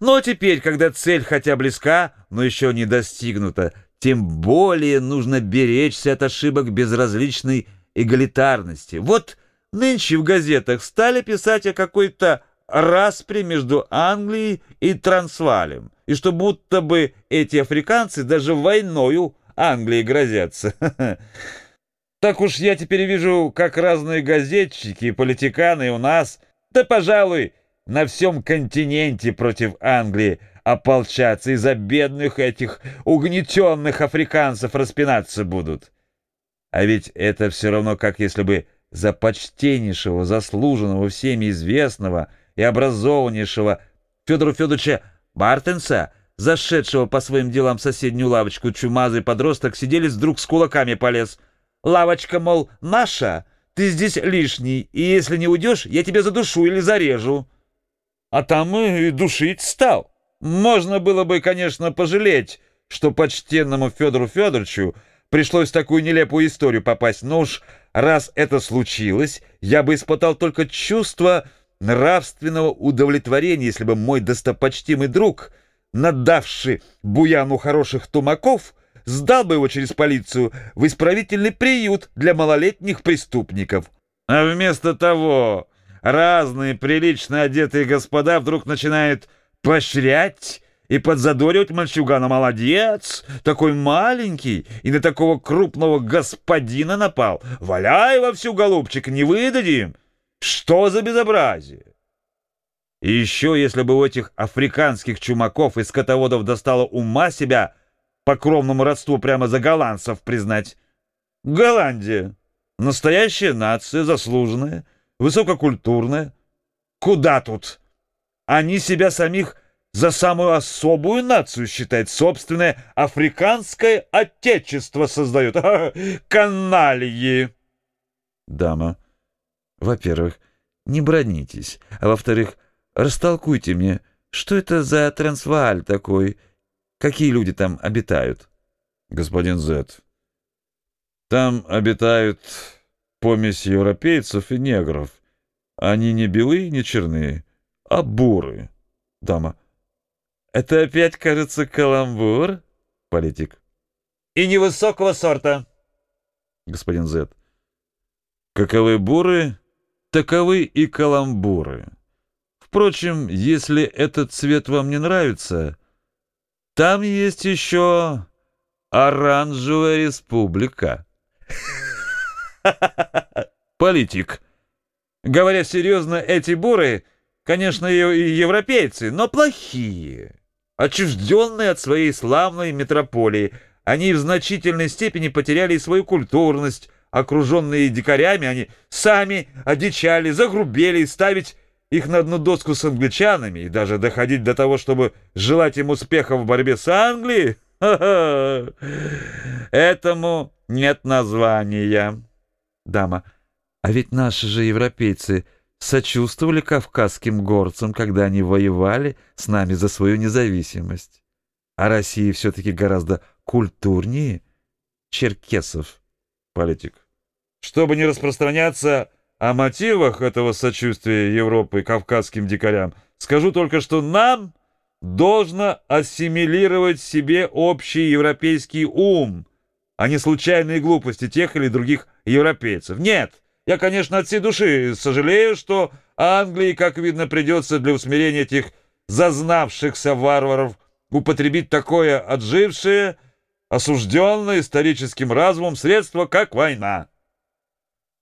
Но теперь, когда цель хотя близка, но еще не достигнута, тем более нужно беречься от ошибок безразличной эгалитарности. Вот нынче в газетах стали писать о какой-то распри между Англией и Трансвалем, и что будто бы эти африканцы даже войною Англии грозятся. Так уж я теперь вижу, как разные газетчики и политиканы у нас, да, пожалуй, на всем континенте против Англии ополчаться из-за бедных этих угнетенных африканцев распинаться будут. А ведь это все равно, как если бы за почтеннейшего, заслуженного, всеми известного и образованнейшего Федора Федоровича Мартенса, зашедшего по своим делам в соседнюю лавочку чумазый подросток, сидели вдруг с кулаками полез. Лавочка, мол, наша, ты здесь лишний, и если не уйдешь, я тебя задушу или зарежу. А там и душить стал. Можно было бы, конечно, пожалеть, что почтенному Федору Федоровичу пришлось такую нелепую историю попасть, но уж раз это случилось, я бы испытал только чувство нравственного удовлетворения, если бы мой достопочтимый друг, надавший буяну хороших тумаков, сдал бы его через полицию в исправительный приют для малолетних преступников. А вместо того разные прилично одетые господа вдруг начинают поощрять и подзадоривать мальчугана. Молодец, такой маленький, и на такого крупного господина напал. Валяй во всю, голубчик, не выдадим. Что за безобразие? И еще, если бы у этих африканских чумаков и скотоводов достало ума себя по кровному родству прямо за голландцев признать. Голландия — настоящая нация, заслуженная, высококультурная. Куда тут? Они себя самих за самую особую нацию считают, собственное африканское отечество создают. Канальи! Дама. Во-первых, не бронитесь, а во-вторых, растолкуйте мне, что это за трансвааль такой, какие люди там обитают? Господин Зет, там обитают помесь европейцев и негров. Они не белые, не черные, а буры. Дама. Это опять, кажется, каламбур? Политик. И невысокого сорта. Господин Зет. Каковы буры, таковы и каламбуры. Впрочем, если этот цвет вам не нравится, там есть еще оранжевая республика. Политик. Говоря серьезно, эти буры, конечно, и европейцы, но плохие, отчужденные от своей славной метрополии. Они в значительной степени потеряли свою культурность, окруженные дикарями, они сами одичали, загрубели, ставить их на одну доску с англичанами и даже доходить до того, чтобы желать им успеха в борьбе с Англией, этому нет названия. Дама, а ведь наши же европейцы сочувствовали кавказским горцам, когда они воевали с нами за свою независимость. А Россия все-таки гораздо культурнее черкесов. Политик. Чтобы не распространяться о мотивах этого сочувствия Европы кавказским дикарям, скажу только, что нам должно ассимилировать себе общий европейский ум, а не случайные глупости тех или других европейцев. Нет, я, конечно, от всей души сожалею, что Англии, как видно, придется для усмирения этих зазнавшихся варваров употребить такое отжившее, осужденное историческим разумом средство, как война.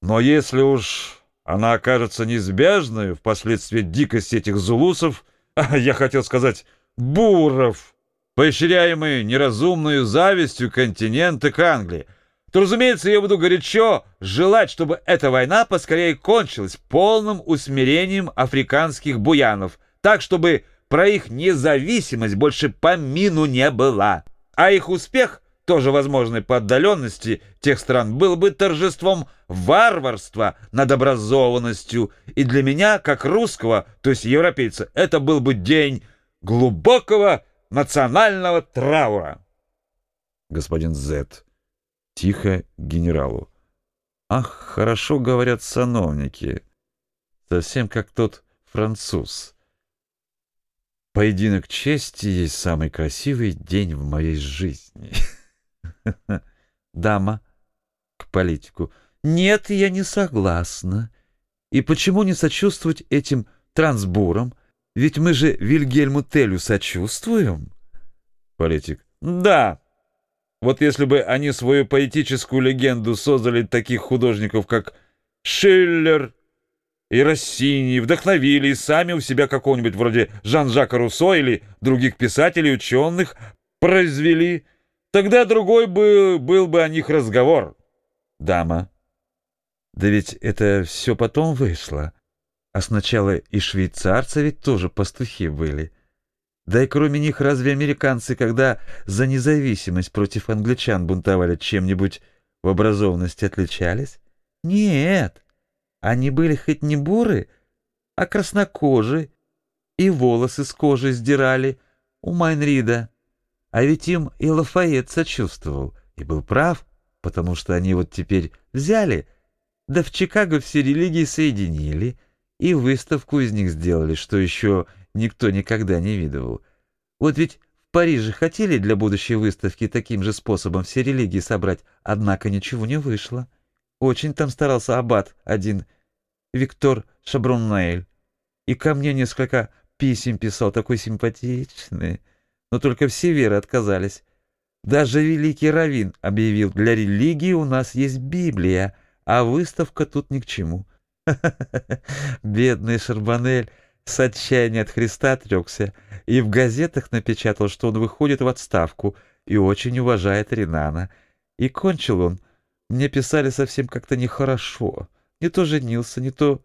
Но если уж она окажется неизбежной впоследствии дикости этих зулусов, я хотел сказать буров, поощряемые неразумной завистью континента к Англии, то, разумеется, я буду горячо желать, чтобы эта война поскорее кончилась полным усмирением африканских буянов, так, чтобы про их независимость больше помину не была. А их успех тоже возможный по отдаленности тех стран, был бы торжеством варварства над образованностью, и для меня, как русского, то есть европейца, это был бы день глубокого национального траура. Господин Зет, тихо генералу. Ах, хорошо говорят сановники, совсем как тот француз. Поединок чести есть самый красивый день в моей жизни. Дама к политику. Нет, я не согласна. И почему не сочувствовать этим трансбурам? Ведь мы же Вильгельму Телю сочувствуем. Политик. Да. Вот если бы они свою поэтическую легенду создали таких художников, как Шиллер и Россини, вдохновили и сами у себя какого-нибудь вроде Жан-Жака Руссо или других писателей, ученых произвели, тогда другой бы был бы о них разговор. Дама. Да ведь это все потом вышло. А сначала и швейцарцы ведь тоже пастухи были. Да и кроме них разве американцы, когда за независимость против англичан бунтовали чем-нибудь в образованности отличались? Нет, они были хоть не буры, а краснокожие, и волосы с кожи сдирали у Майнрида. А ведь им и Лафайет сочувствовал, и был прав, потому что они вот теперь взяли, да в Чикаго все религии соединили, и выставку из них сделали, что еще никто никогда не видывал. Вот ведь в Париже хотели для будущей выставки таким же способом все религии собрать, однако ничего не вышло. Очень там старался аббат один, Виктор Шаброннейль. И ко мне несколько писем писал, такой симпатичный. Но только все веры отказались. Даже великий Равин объявил, для религии у нас есть Библия, а выставка тут ни к чему. Бедный Шарбанель с отчаяния от Христа отрекся и в газетах напечатал, что он выходит в отставку и очень уважает Ринана. И кончил он. Мне писали совсем как-то нехорошо. Не то женился, не то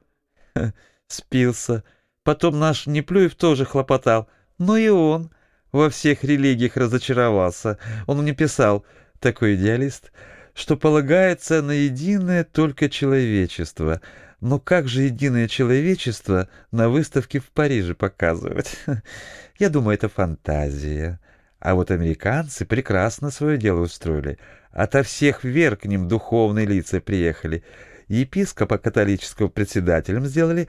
спился. Потом наш Неплюев тоже хлопотал. Но и он во всех религиях разочаровался. Он мне писал, такой идеалист, что полагается на единое только человечество — но как же единое человечество на выставке в Париже показывать? Я думаю, это фантазия. А вот американцы прекрасно свое дело устроили. Ото всех вер к ним духовные лица приехали. Епископа католического председателем сделали,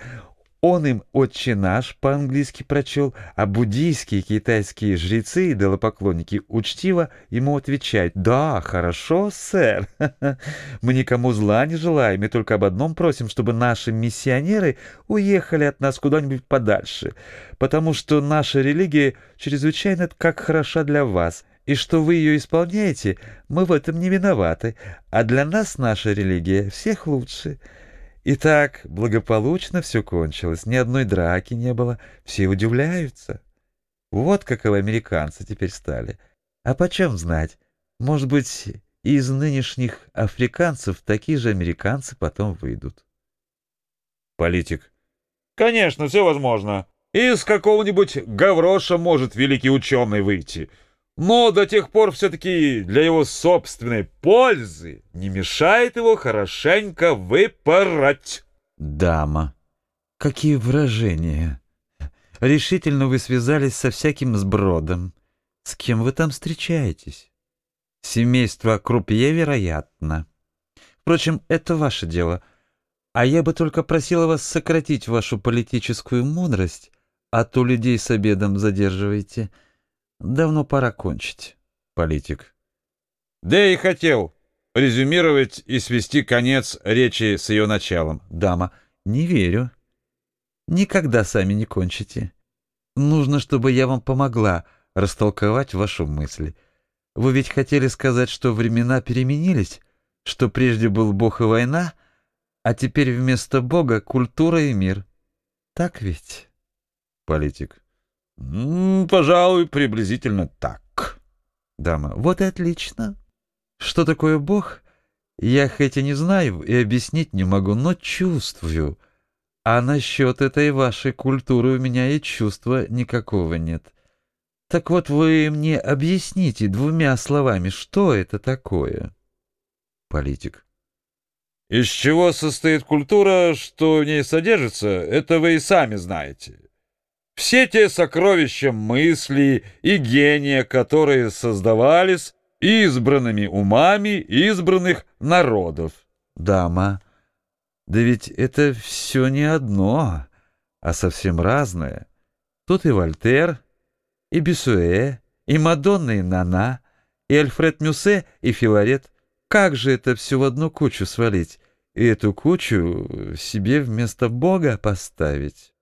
он им «Отче наш» по-английски прочел, а буддийские китайские жрецы и идолопоклонники учтиво ему отвечают «Да, хорошо, сэр. Мы никому зла не желаем и только об одном просим, чтобы наши миссионеры уехали от нас куда-нибудь подальше, потому что наша религия чрезвычайно как хороша для вас, и что вы ее исполняете, мы в этом не виноваты, а для нас наша религия всех лучше». И так благополучно все кончилось, ни одной драки не было, все удивляются. Вот каковы американцы теперь стали. А почем знать, может быть, из нынешних африканцев такие же американцы потом выйдут. Политик. Конечно, все возможно. Из какого-нибудь Гавроша может великий ученый выйти но до тех пор все-таки для его собственной пользы не мешает его хорошенько выпороть. Дама, какие выражения! Решительно вы связались со всяким сбродом. С кем вы там встречаетесь? Семейство Крупье, вероятно. Впрочем, это ваше дело. А я бы только просила вас сократить вашу политическую мудрость, а то людей с обедом задерживаете — Давно пора кончить. Политик. Да и хотел резюмировать и свести конец речи с ее началом. Дама. Не верю. Никогда сами не кончите. Нужно, чтобы я вам помогла растолковать вашу мысль. Вы ведь хотели сказать, что времена переменились, что прежде был Бог и война, а теперь вместо Бога культура и мир. Так ведь? Политик. «Пожалуй, приблизительно так». Дама. «Вот и отлично. Что такое Бог? Я хоть и не знаю и объяснить не могу, но чувствую. А насчет этой вашей культуры у меня и чувства никакого нет. Так вот вы мне объясните двумя словами, что это такое?» Политик. «Из чего состоит культура, что в ней содержится, это вы и сами знаете». Все те сокровища мысли и гения, которые создавались избранными умами избранных народов. Дама, да ведь это все не одно, а совсем разное. Тут и Вольтер, и Бесуэ, и Мадонна, и Нана, и Альфред Мюссе, и Филарет. Как же это все в одну кучу свалить и эту кучу себе вместо Бога поставить?»